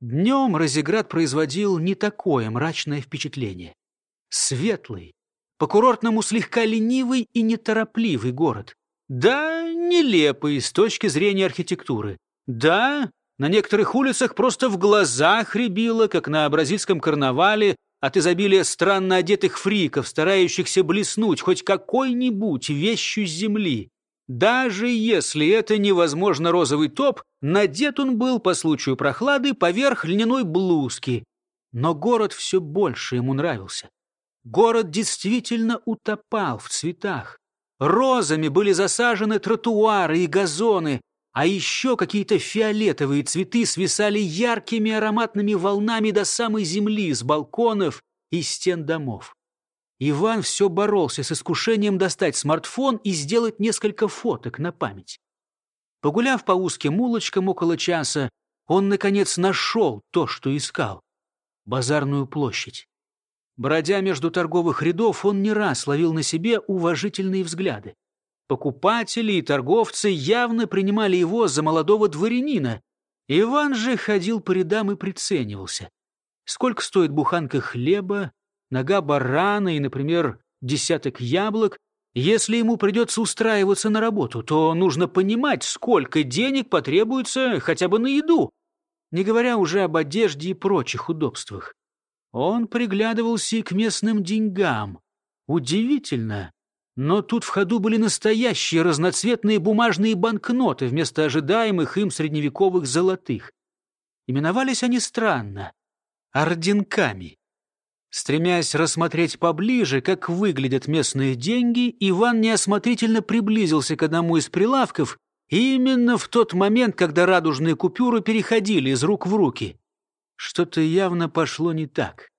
Днем Розеград производил не такое мрачное впечатление. Светлый, по-курортному слегка ленивый и неторопливый город. Да, нелепый с точки зрения архитектуры. Да, на некоторых улицах просто в глазах рябило, как на бразильском карнавале, от изобилия странно одетых фриков, старающихся блеснуть хоть какой-нибудь вещью земли. Даже если это невозможно розовый топ, надет он был по случаю прохлады поверх льняной блузки. Но город все больше ему нравился. Город действительно утопал в цветах. Розами были засажены тротуары и газоны, а еще какие-то фиолетовые цветы свисали яркими ароматными волнами до самой земли с балконов и стен домов. Иван все боролся с искушением достать смартфон и сделать несколько фоток на память. Погуляв по узким улочкам около часа, он, наконец, нашел то, что искал — базарную площадь. Бродя между торговых рядов, он не раз ловил на себе уважительные взгляды. Покупатели и торговцы явно принимали его за молодого дворянина. Иван же ходил по рядам и приценивался. Сколько стоит буханка хлеба, нога барана и, например, десяток яблок. Если ему придется устраиваться на работу, то нужно понимать, сколько денег потребуется хотя бы на еду, не говоря уже об одежде и прочих удобствах. Он приглядывался и к местным деньгам. Удивительно, но тут в ходу были настоящие разноцветные бумажные банкноты вместо ожидаемых им средневековых золотых. Именовались они странно — орденками. Стремясь рассмотреть поближе, как выглядят местные деньги, Иван неосмотрительно приблизился к одному из прилавков именно в тот момент, когда радужные купюры переходили из рук в руки. Что-то явно пошло не так.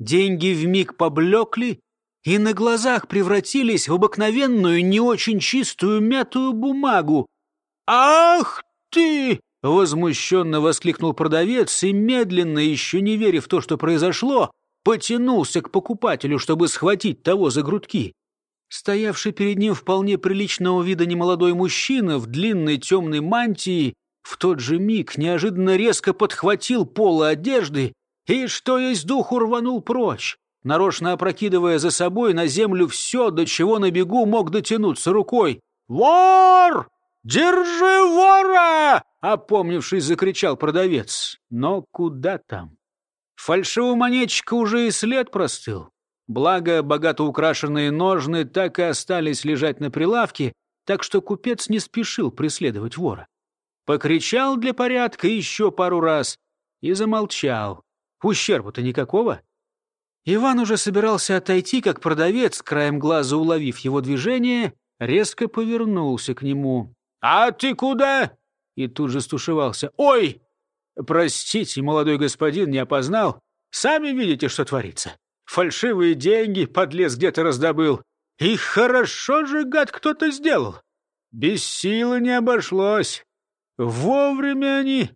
Деньги вмиг поблекли и на глазах превратились в обыкновенную, не очень чистую мятую бумагу. «Ах ты!» — возмущенно воскликнул продавец и, медленно, еще не веря в то, что произошло, потянулся к покупателю, чтобы схватить того за грудки. Стоявший перед ним вполне приличного вида немолодой мужчина в длинной темной мантии в тот же миг неожиданно резко подхватил полы одежды и, что есть духу, рванул прочь, нарочно опрокидывая за собой на землю все, до чего на бегу мог дотянуться рукой. «Вор! Держи вора!» — опомнившись, закричал продавец. Но куда там? Фальшивого монетчика уже и след простыл. Благо, богато украшенные ножны так и остались лежать на прилавке, так что купец не спешил преследовать вора. Покричал для порядка еще пару раз и замолчал. Ущерба-то никакого. Иван уже собирался отойти, как продавец, краем глаза уловив его движение, резко повернулся к нему. «А ты куда?» И тут же стушевался. «Ой, Простите, молодой господин, не опознал. Сами видите, что творится. Фальшивые деньги подлез где-то раздобыл. И хорошо же, гад, кто-то сделал. Без силы не обошлось. Вовремя они.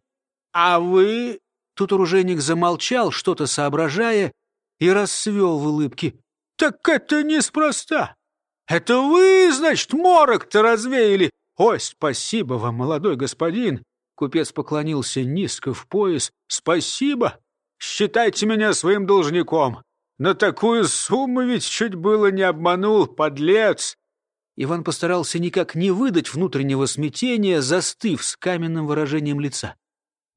А вы...» Тут оружейник замолчал, что-то соображая, и расцвел в улыбке. «Так это неспроста. Это вы, значит, морок-то развеяли. Ой, спасибо вам, молодой господин. Купец поклонился низко в пояс. «Спасибо! Считайте меня своим должником! На такую сумму ведь чуть было не обманул, подлец!» Иван постарался никак не выдать внутреннего смятения, застыв с каменным выражением лица.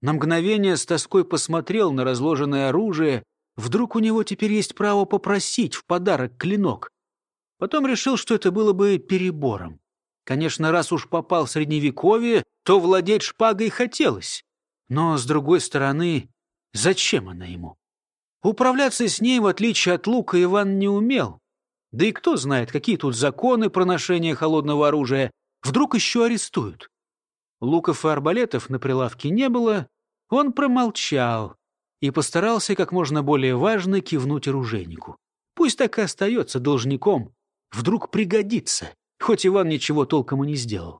На мгновение с тоской посмотрел на разложенное оружие. Вдруг у него теперь есть право попросить в подарок клинок. Потом решил, что это было бы перебором. Конечно, раз уж попал в Средневековье, то владеть шпагой хотелось. Но, с другой стороны, зачем она ему? Управляться с ней, в отличие от лука, Иван не умел. Да и кто знает, какие тут законы про ношение холодного оружия. Вдруг еще арестуют. Луков и арбалетов на прилавке не было. Он промолчал и постарался как можно более важно кивнуть оружейнику. Пусть так и остается должником. Вдруг пригодится хоть Иван ничего толком и не сделал.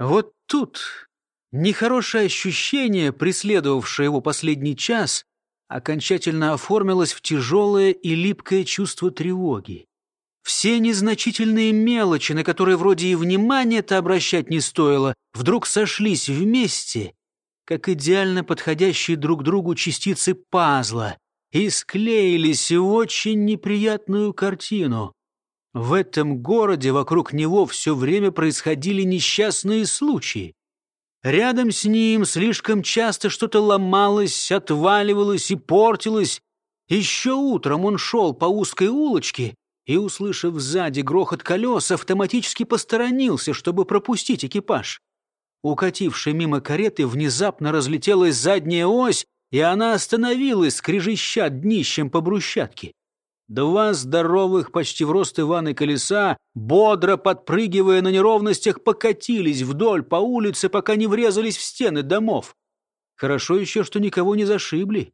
Вот тут нехорошее ощущение, преследовавшее его последний час, окончательно оформилось в тяжелое и липкое чувство тревоги. Все незначительные мелочи, на которые вроде и внимания-то обращать не стоило, вдруг сошлись вместе, как идеально подходящие друг другу частицы пазла, и склеились в очень неприятную картину. В этом городе вокруг него все время происходили несчастные случаи. Рядом с ним слишком часто что-то ломалось, отваливалось и портилось. Еще утром он шел по узкой улочке и, услышав сзади грохот колес, автоматически посторонился, чтобы пропустить экипаж. Укатившей мимо кареты внезапно разлетелась задняя ось, и она остановилась, скрежеща днищем по брусчатке. Два здоровых, почти в рост Ивана колеса, бодро подпрыгивая на неровностях, покатились вдоль по улице, пока не врезались в стены домов. Хорошо еще, что никого не зашибли.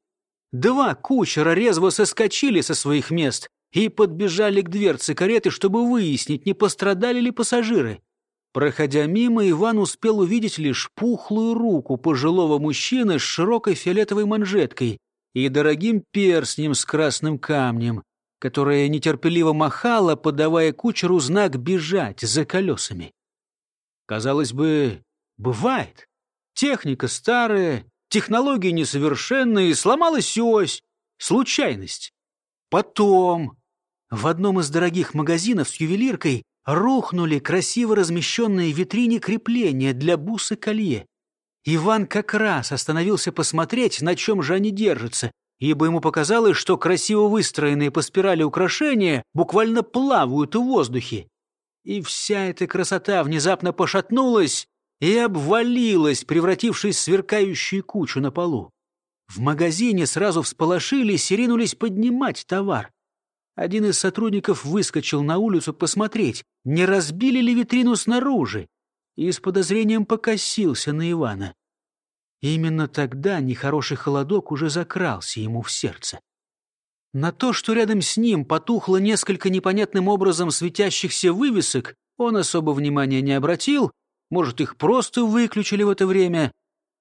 Два кучера резво соскочили со своих мест и подбежали к дверце кареты, чтобы выяснить, не пострадали ли пассажиры. Проходя мимо, Иван успел увидеть лишь пухлую руку пожилого мужчины с широкой фиолетовой манжеткой и дорогим перстнем с красным камнем которая нетерпеливо махала, подавая кучеру знак бежать за колесами. Казалось бы, бывает. Техника старая, технологии несовершенные, сломалась ось. Случайность. Потом в одном из дорогих магазинов с ювелиркой рухнули красиво размещенные в витрине крепления для бусы колье. Иван как раз остановился посмотреть, на чем же они держатся, ибо ему показалось, что красиво выстроенные по спирали украшения буквально плавают в воздухе. И вся эта красота внезапно пошатнулась и обвалилась, превратившись в сверкающую кучу на полу. В магазине сразу всполошились и ринулись поднимать товар. Один из сотрудников выскочил на улицу посмотреть, не разбили ли витрину снаружи, и с подозрением покосился на Ивана. Именно тогда нехороший холодок уже закрался ему в сердце. На то, что рядом с ним потухло несколько непонятным образом светящихся вывесок, он особо внимания не обратил, может, их просто выключили в это время.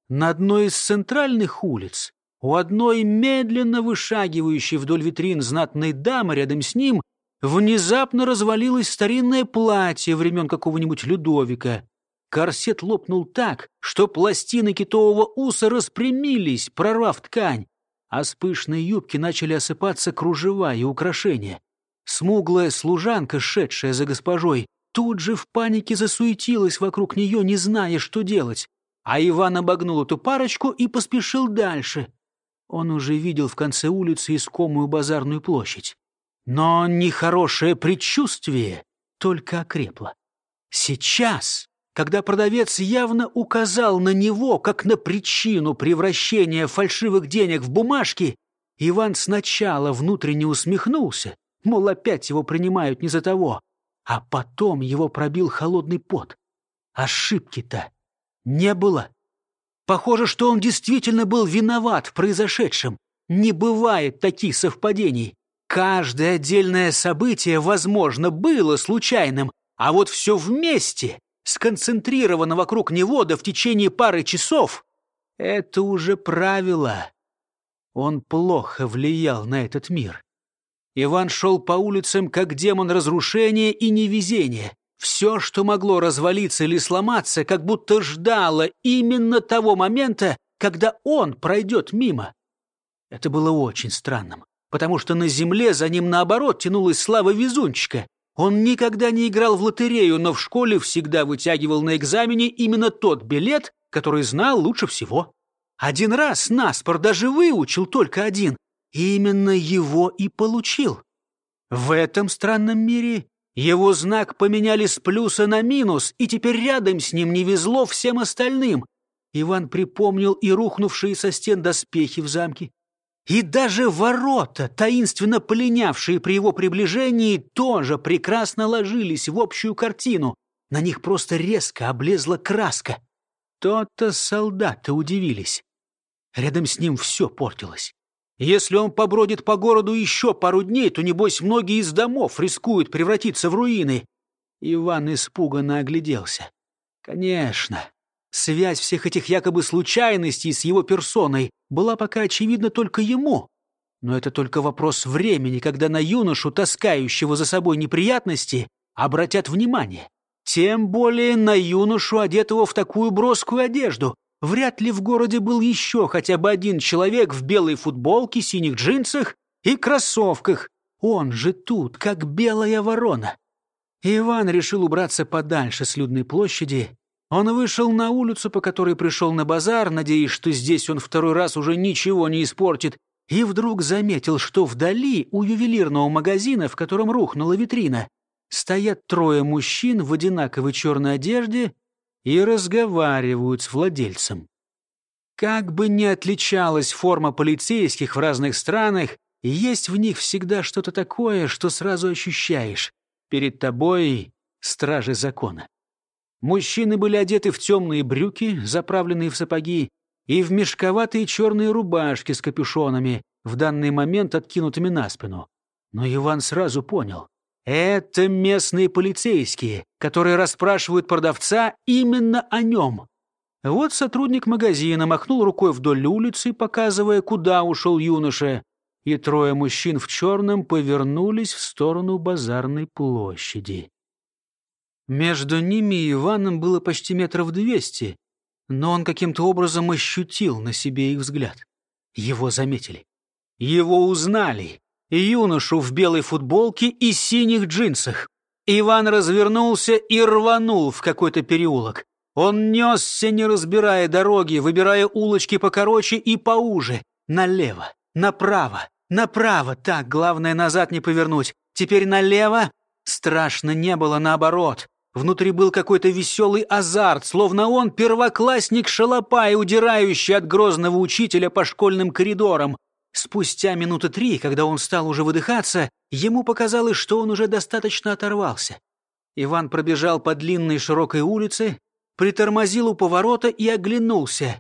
На одной из центральных улиц, у одной медленно вышагивающей вдоль витрин знатной дамы рядом с ним, внезапно развалилось старинное платье времен какого-нибудь Людовика. Корсет лопнул так, что пластины китового уса распрямились, прорвав ткань, а с пышной юбки начали осыпаться кружева и украшения. Смуглая служанка, шедшая за госпожой, тут же в панике засуетилась вокруг нее, не зная, что делать. А Иван обогнул эту парочку и поспешил дальше. Он уже видел в конце улицы искомую базарную площадь. Но нехорошее предчувствие только окрепло. Сейчас когда продавец явно указал на него как на причину превращения фальшивых денег в бумажки, Иван сначала внутренне усмехнулся, мол, опять его принимают не за того, а потом его пробил холодный пот. Ошибки-то не было. Похоже, что он действительно был виноват в произошедшем. Не бывает таких совпадений. Каждое отдельное событие, возможно, было случайным, а вот все вместе сконцентрировано вокруг него да в течение пары часов, это уже правило. Он плохо влиял на этот мир. Иван шел по улицам, как демон разрушения и невезения. Все, что могло развалиться или сломаться, как будто ждало именно того момента, когда он пройдет мимо. Это было очень странным, потому что на земле за ним, наоборот, тянулась слава везунчика. Он никогда не играл в лотерею, но в школе всегда вытягивал на экзамене именно тот билет, который знал лучше всего. Один раз наспор даже выучил только один, и именно его и получил. В этом странном мире его знак поменяли с плюса на минус, и теперь рядом с ним не везло всем остальным. Иван припомнил и рухнувшие со стен доспехи в замке, и даже ворота, таинственно полинявшие при его приближении, тоже прекрасно ложились в общую картину. На них просто резко облезла краска. То-то солдаты удивились. Рядом с ним все портилось. Если он побродит по городу еще пару дней, то, небось, многие из домов рискуют превратиться в руины. Иван испуганно огляделся. Конечно, Связь всех этих якобы случайностей с его персоной была пока очевидна только ему. Но это только вопрос времени, когда на юношу, таскающего за собой неприятности, обратят внимание. Тем более на юношу, одетого в такую броскую одежду. вряд ли в городе был еще хотя бы один человек в белой футболке, синих джинсах и кроссовках. Он же тут, как белая ворона. Иван решил убраться подальше с людной площади. Он вышел на улицу, по которой пришел на базар, надеясь, что здесь он второй раз уже ничего не испортит, и вдруг заметил, что вдали у ювелирного магазина, в котором рухнула витрина, стоят трое мужчин в одинаковой черной одежде и разговаривают с владельцем. Как бы ни отличалась форма полицейских в разных странах, есть в них всегда что-то такое, что сразу ощущаешь. Перед тобой стражи закона. Мужчины были одеты в темные брюки, заправленные в сапоги, и в мешковатые черные рубашки с капюшонами, в данный момент откинутыми на спину. Но Иван сразу понял. Это местные полицейские, которые расспрашивают продавца именно о нем. Вот сотрудник магазина махнул рукой вдоль улицы, показывая, куда ушел юноша, и трое мужчин в черном повернулись в сторону базарной площади. Между ними и Иваном было почти метров двести, но он каким-то образом ощутил на себе их взгляд. Его заметили. Его узнали. Юношу в белой футболке и синих джинсах. Иван развернулся и рванул в какой-то переулок. Он несся, не разбирая дороги, выбирая улочки покороче и поуже. Налево, направо, направо. Так, главное, назад не повернуть. Теперь налево. Страшно не было, наоборот. Внутри был какой-то веселый азарт, словно он первоклассник шалопай, удирающий от грозного учителя по школьным коридорам. Спустя минуты три, когда он стал уже выдыхаться, ему показалось, что он уже достаточно оторвался. Иван пробежал по длинной широкой улице, притормозил у поворота и оглянулся.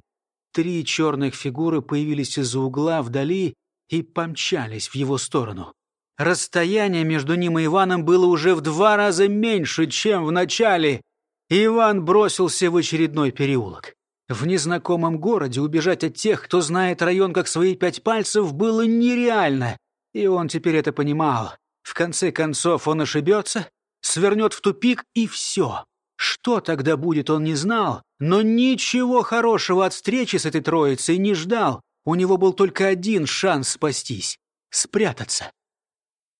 Три черных фигуры появились из-за угла вдали и помчались в его сторону. Расстояние между ним и Иваном было уже в два раза меньше, чем в начале. Иван бросился в очередной переулок. В незнакомом городе убежать от тех, кто знает район как свои пять пальцев, было нереально. И он теперь это понимал. В конце концов он ошибется, свернет в тупик и все. Что тогда будет, он не знал, но ничего хорошего от встречи с этой троицей не ждал. У него был только один шанс спастись — спрятаться.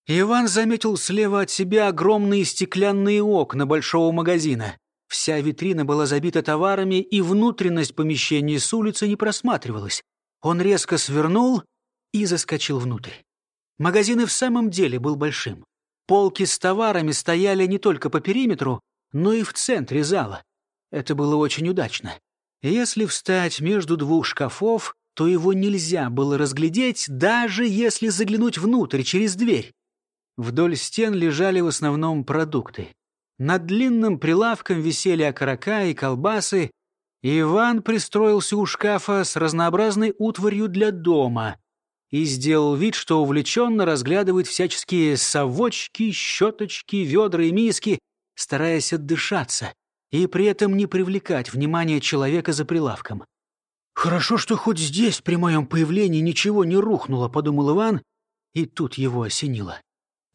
Иван заметил слева от себя огромные стеклянные окна большого магазина. Вся витрина была забита товарами, и внутренность помещения с улицы не просматривалась. Он резко свернул и заскочил внутрь. Магазин и в самом деле был большим. Полки с товарами стояли не только по периметру, но и в центре зала. Это было очень удачно. Если встать между двух шкафов, то его нельзя было разглядеть, даже если заглянуть внутрь через дверь. Вдоль стен лежали в основном продукты. Над длинным прилавком висели окорока и колбасы. Иван пристроился у шкафа с разнообразной утварью для дома и сделал вид, что увлеченно разглядывает всяческие совочки, щеточки, ведра и миски, стараясь отдышаться и при этом не привлекать внимание человека за прилавком. «Хорошо, что хоть здесь при моем появлении ничего не рухнуло», — подумал Иван, и тут его осенило.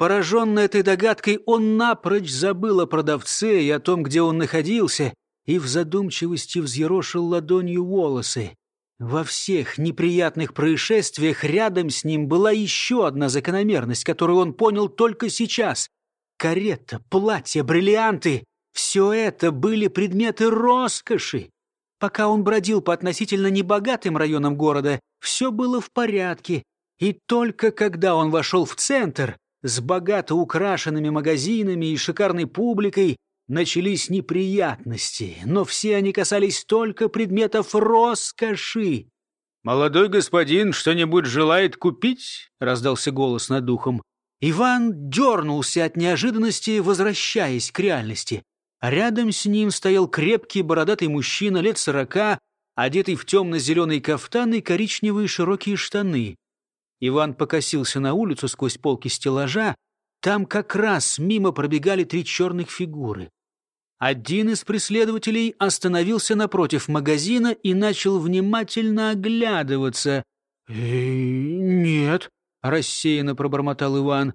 Пораженный этой догадкой, он напрочь забыл о продавце и о том, где он находился, и в задумчивости взъерошил ладонью волосы. Во всех неприятных происшествиях рядом с ним была еще одна закономерность, которую он понял только сейчас. Карета, платье, бриллианты — все это были предметы роскоши. Пока он бродил по относительно небогатым районам города, все было в порядке. И только когда он вошел в центр, с богато украшенными магазинами и шикарной публикой начались неприятности, но все они касались только предметов роскоши. «Молодой господин что-нибудь желает купить?» — раздался голос над духом. Иван дернулся от неожиданности, возвращаясь к реальности. рядом с ним стоял крепкий бородатый мужчина лет сорока, одетый в темно-зеленый кафтан и коричневые широкие штаны. Иван покосился на улицу сквозь полки стеллажа. Там как раз мимо пробегали три черных фигуры. Один из преследователей остановился напротив магазина и начал внимательно оглядываться. «Э, «Нет», — рассеянно пробормотал Иван.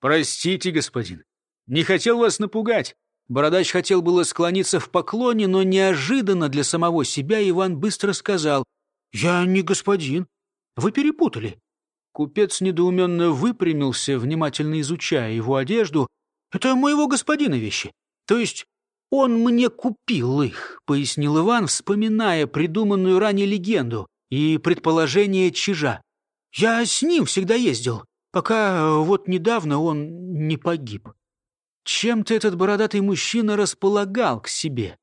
«Простите, господин, не хотел вас напугать. Бородач хотел было склониться в поклоне, но неожиданно для самого себя Иван быстро сказал, «Я не господин. Вы перепутали». Купец недоуменно выпрямился, внимательно изучая его одежду. «Это моего господина вещи. То есть он мне купил их», — пояснил Иван, вспоминая придуманную ранее легенду и предположение чижа. «Я с ним всегда ездил, пока вот недавно он не погиб». Чем-то этот бородатый мужчина располагал к себе.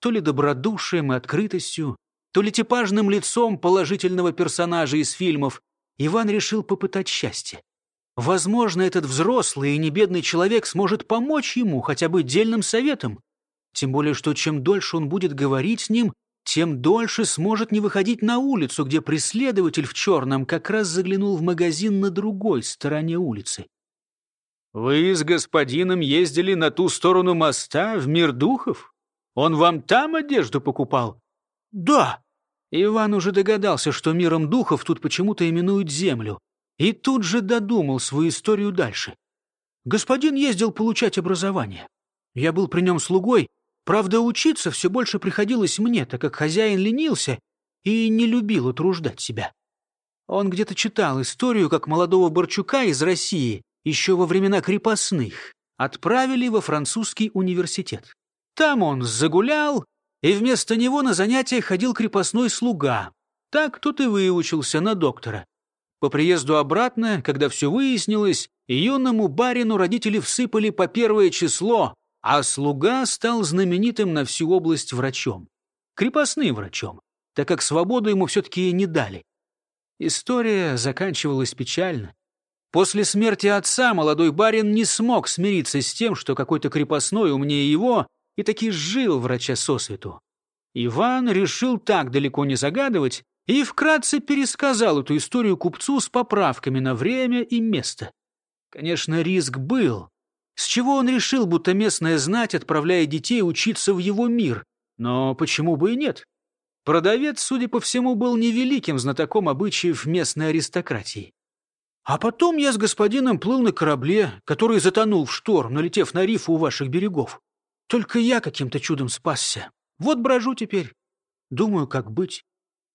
То ли добродушием и открытостью, то ли типажным лицом положительного персонажа из фильмов, Иван решил попытать счастье. Возможно, этот взрослый и небедный человек сможет помочь ему хотя бы дельным советом. Тем более, что чем дольше он будет говорить с ним, тем дольше сможет не выходить на улицу, где преследователь в черном как раз заглянул в магазин на другой стороне улицы. «Вы с господином ездили на ту сторону моста, в мир духов? Он вам там одежду покупал?» «Да». Иван уже догадался, что миром духов тут почему-то именуют землю, и тут же додумал свою историю дальше. Господин ездил получать образование. Я был при нем слугой, правда, учиться все больше приходилось мне, так как хозяин ленился и не любил утруждать себя. Он где-то читал историю, как молодого Борчука из России еще во времена крепостных отправили во французский университет. Там он загулял, и вместо него на занятия ходил крепостной слуга. Так тут и выучился на доктора. По приезду обратно, когда все выяснилось, юному барину родители всыпали по первое число, а слуга стал знаменитым на всю область врачом. Крепостным врачом, так как свободу ему все-таки не дали. История заканчивалась печально. После смерти отца молодой барин не смог смириться с тем, что какой-то крепостной умнее его и таки жил врача сосвету. Иван решил так далеко не загадывать и вкратце пересказал эту историю купцу с поправками на время и место. Конечно, риск был. С чего он решил, будто местная знать отправляет детей учиться в его мир? Но почему бы и нет? Продавец, судя по всему, был невеликим знатоком обычаев местной аристократии. А потом я с господином плыл на корабле, который затонул в шторм, налетев на риф у ваших берегов. Только я каким-то чудом спасся. Вот брожу теперь. Думаю, как быть.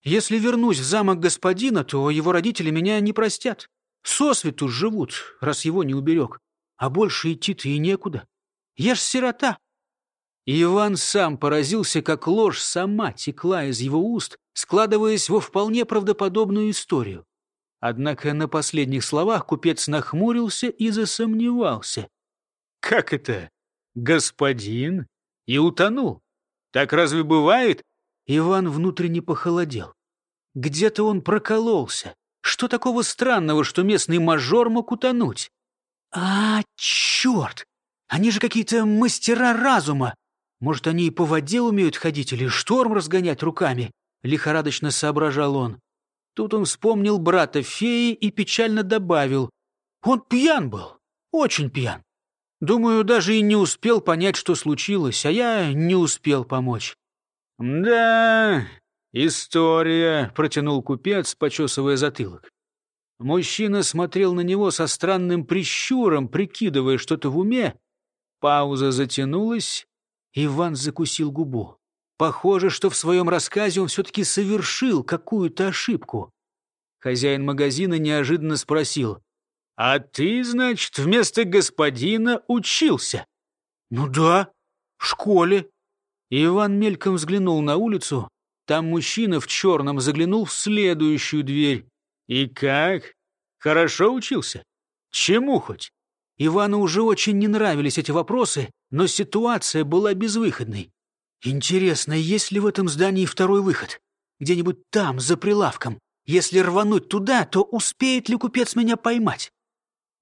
Если вернусь в замок господина, то его родители меня не простят. Сосвету живут, раз его не уберег. А больше идти-то и некуда. Я ж сирота. Иван сам поразился, как ложь сама текла из его уст, складываясь во вполне правдоподобную историю. Однако на последних словах купец нахмурился и засомневался. «Как это? Господин?» И утонул. «Так разве бывает?» Иван внутренне похолодел. Где-то он прокололся. Что такого странного, что местный мажор мог утонуть? А, черт! Они же какие-то мастера разума. Может, они и по воде умеют ходить или шторм разгонять руками? Лихорадочно соображал он. Тут он вспомнил брата феи и печально добавил. Он пьян был, очень пьян. Думаю, даже и не успел понять, что случилось, а я не успел помочь. «Да, история», — протянул купец, почесывая затылок. Мужчина смотрел на него со странным прищуром, прикидывая что-то в уме. Пауза затянулась, Иван закусил губу. Похоже, что в своем рассказе он все-таки совершил какую-то ошибку. Хозяин магазина неожиданно спросил. «А ты, значит, вместо господина учился?» «Ну да, в школе». Иван мельком взглянул на улицу. Там мужчина в черном заглянул в следующую дверь. «И как? Хорошо учился? Чему хоть?» Ивану уже очень не нравились эти вопросы, но ситуация была безвыходной. Интересно, есть ли в этом здании второй выход? Где-нибудь там, за прилавком. Если рвануть туда, то успеет ли купец меня поймать?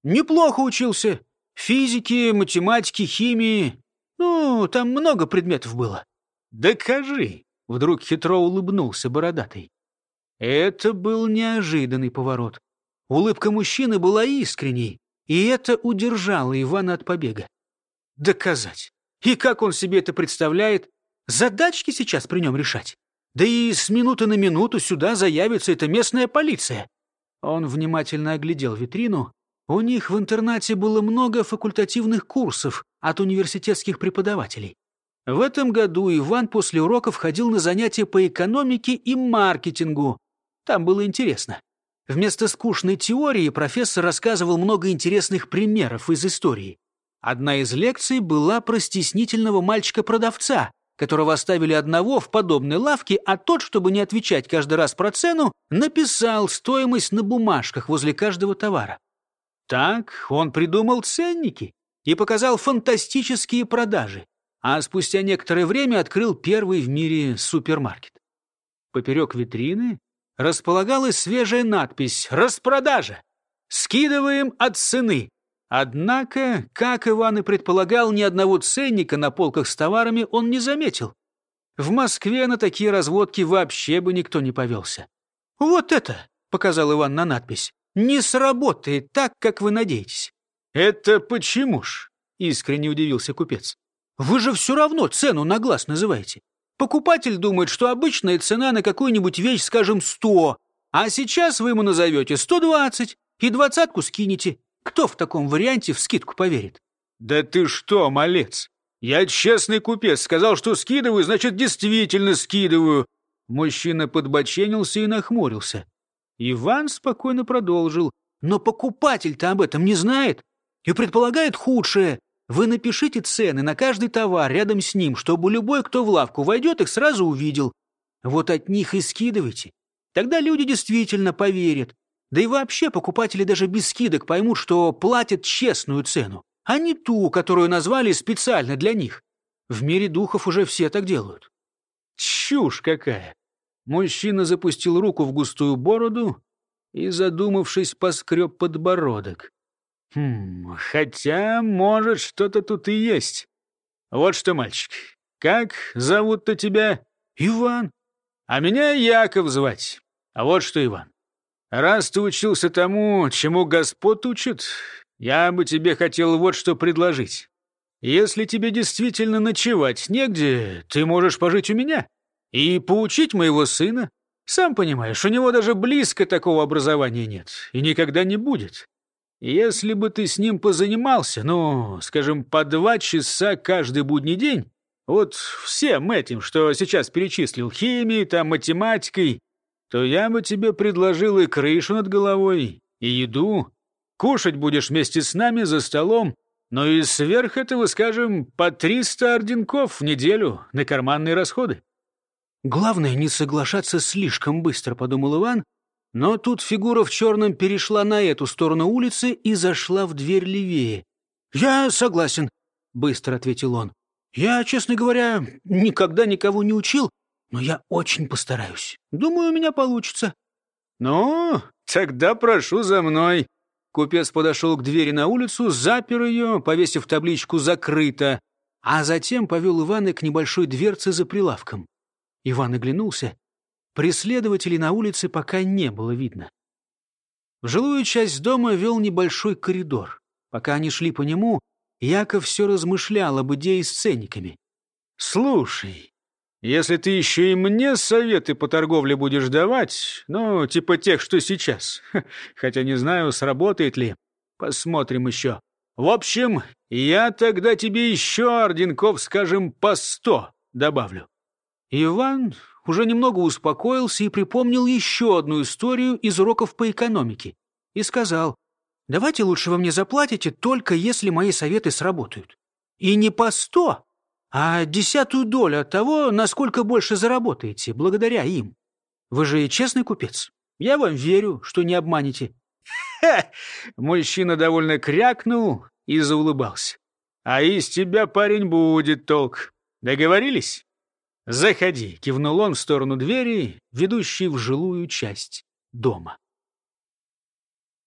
Неплохо учился. Физики, математики, химии. Ну, там много предметов было. Докажи. Вдруг хитро улыбнулся бородатый. Это был неожиданный поворот. Улыбка мужчины была искренней, и это удержало Ивана от побега. Доказать. И как он себе это представляет? Задачки сейчас при нем решать. Да и с минуты на минуту сюда заявится эта местная полиция. Он внимательно оглядел витрину. У них в интернате было много факультативных курсов от университетских преподавателей. В этом году Иван после уроков ходил на занятия по экономике и маркетингу. Там было интересно. Вместо скучной теории профессор рассказывал много интересных примеров из истории. Одна из лекций была про стеснительного мальчика-продавца, которого оставили одного в подобной лавке, а тот, чтобы не отвечать каждый раз про цену, написал стоимость на бумажках возле каждого товара. Так он придумал ценники и показал фантастические продажи а спустя некоторое время открыл первый в мире супермаркет. Поперек витрины располагалась свежая надпись «Распродажа! Скидываем от цены!» Однако, как Иван и предполагал, ни одного ценника на полках с товарами он не заметил. В Москве на такие разводки вообще бы никто не повелся. «Вот это!» — показал Иван на надпись. «Не сработает так, как вы надеетесь». «Это почему ж?» — искренне удивился купец. Вы же все равно цену на глаз называете. Покупатель думает, что обычная цена на какую-нибудь вещь, скажем, 100, а сейчас вы ему назовете 120 и двадцатку скинете. Кто в таком варианте в скидку поверит? Да ты что, малец? Я честный купец, сказал, что скидываю, значит, действительно скидываю. Мужчина подбоченился и нахмурился. Иван спокойно продолжил. Но покупатель-то об этом не знает и предполагает худшее. Вы напишите цены на каждый товар рядом с ним, чтобы любой, кто в лавку войдет, их сразу увидел. Вот от них и скидывайте. Тогда люди действительно поверят. Да и вообще покупатели даже без скидок поймут, что платят честную цену, а не ту, которую назвали специально для них. В мире духов уже все так делают. Чушь какая! Мужчина запустил руку в густую бороду и, задумавшись, поскреб подбородок. Хм, хотя, может, что-то тут и есть. Вот что, мальчик, как зовут-то тебя? Иван. А меня Яков звать. А вот что, Иван, раз ты учился тому, чему Господь учит, я бы тебе хотел вот что предложить. Если тебе действительно ночевать негде, ты можешь пожить у меня и поучить моего сына. Сам понимаешь, у него даже близко такого образования нет и никогда не будет. Если бы ты с ним позанимался, ну, скажем, по два часа каждый будний день, вот всем этим, что сейчас перечислил, химией, там, математикой, то я бы тебе предложил и крышу над головой, и еду. Кушать будешь вместе с нами за столом, но и сверх этого, скажем, по 300 орденков в неделю на карманные расходы. Главное, не соглашаться слишком быстро, подумал Иван, но тут фигура в черном перешла на эту сторону улицы и зашла в дверь левее. «Я согласен», — быстро ответил он. «Я, честно говоря, никогда никого не учил, но я очень постараюсь. Думаю, у меня получится». «Ну, тогда прошу за мной». Купец подошел к двери на улицу, запер ее, повесив табличку «Закрыто», а затем повел Ивана к небольшой дверце за прилавком. Иван оглянулся Преследователей на улице пока не было видно. В жилую часть дома вел небольшой коридор. Пока они шли по нему, Яков все размышлял об идее с ценниками. «Слушай, если ты еще и мне советы по торговле будешь давать, ну, типа тех, что сейчас, хотя не знаю, сработает ли, посмотрим еще. В общем, я тогда тебе еще орденков, скажем, по сто добавлю». Иван уже немного успокоился и припомнил еще одну историю из уроков по экономике. И сказал, давайте лучше вы мне заплатите, только если мои советы сработают. И не по сто, а десятую долю от того, насколько больше заработаете, благодаря им. Вы же честный купец. Я вам верю, что не обманете. Мужчина довольно крякнул и заулыбался. А из тебя, парень, будет толк. Договорились? «Заходи», — кивнул он в сторону двери, ведущей в жилую часть дома.